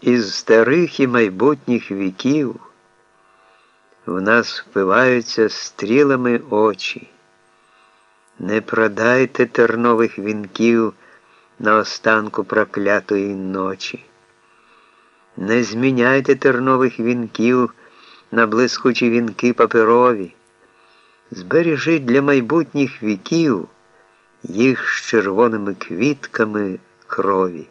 Із старих і майбутніх віків в нас впиваються стрілами очі. Не продайте тернових вінків на останку проклятої ночі. Не зміняйте тернових вінків на блискучі вінки паперові. Збережіть для майбутніх віків їх з червоними квітками крові.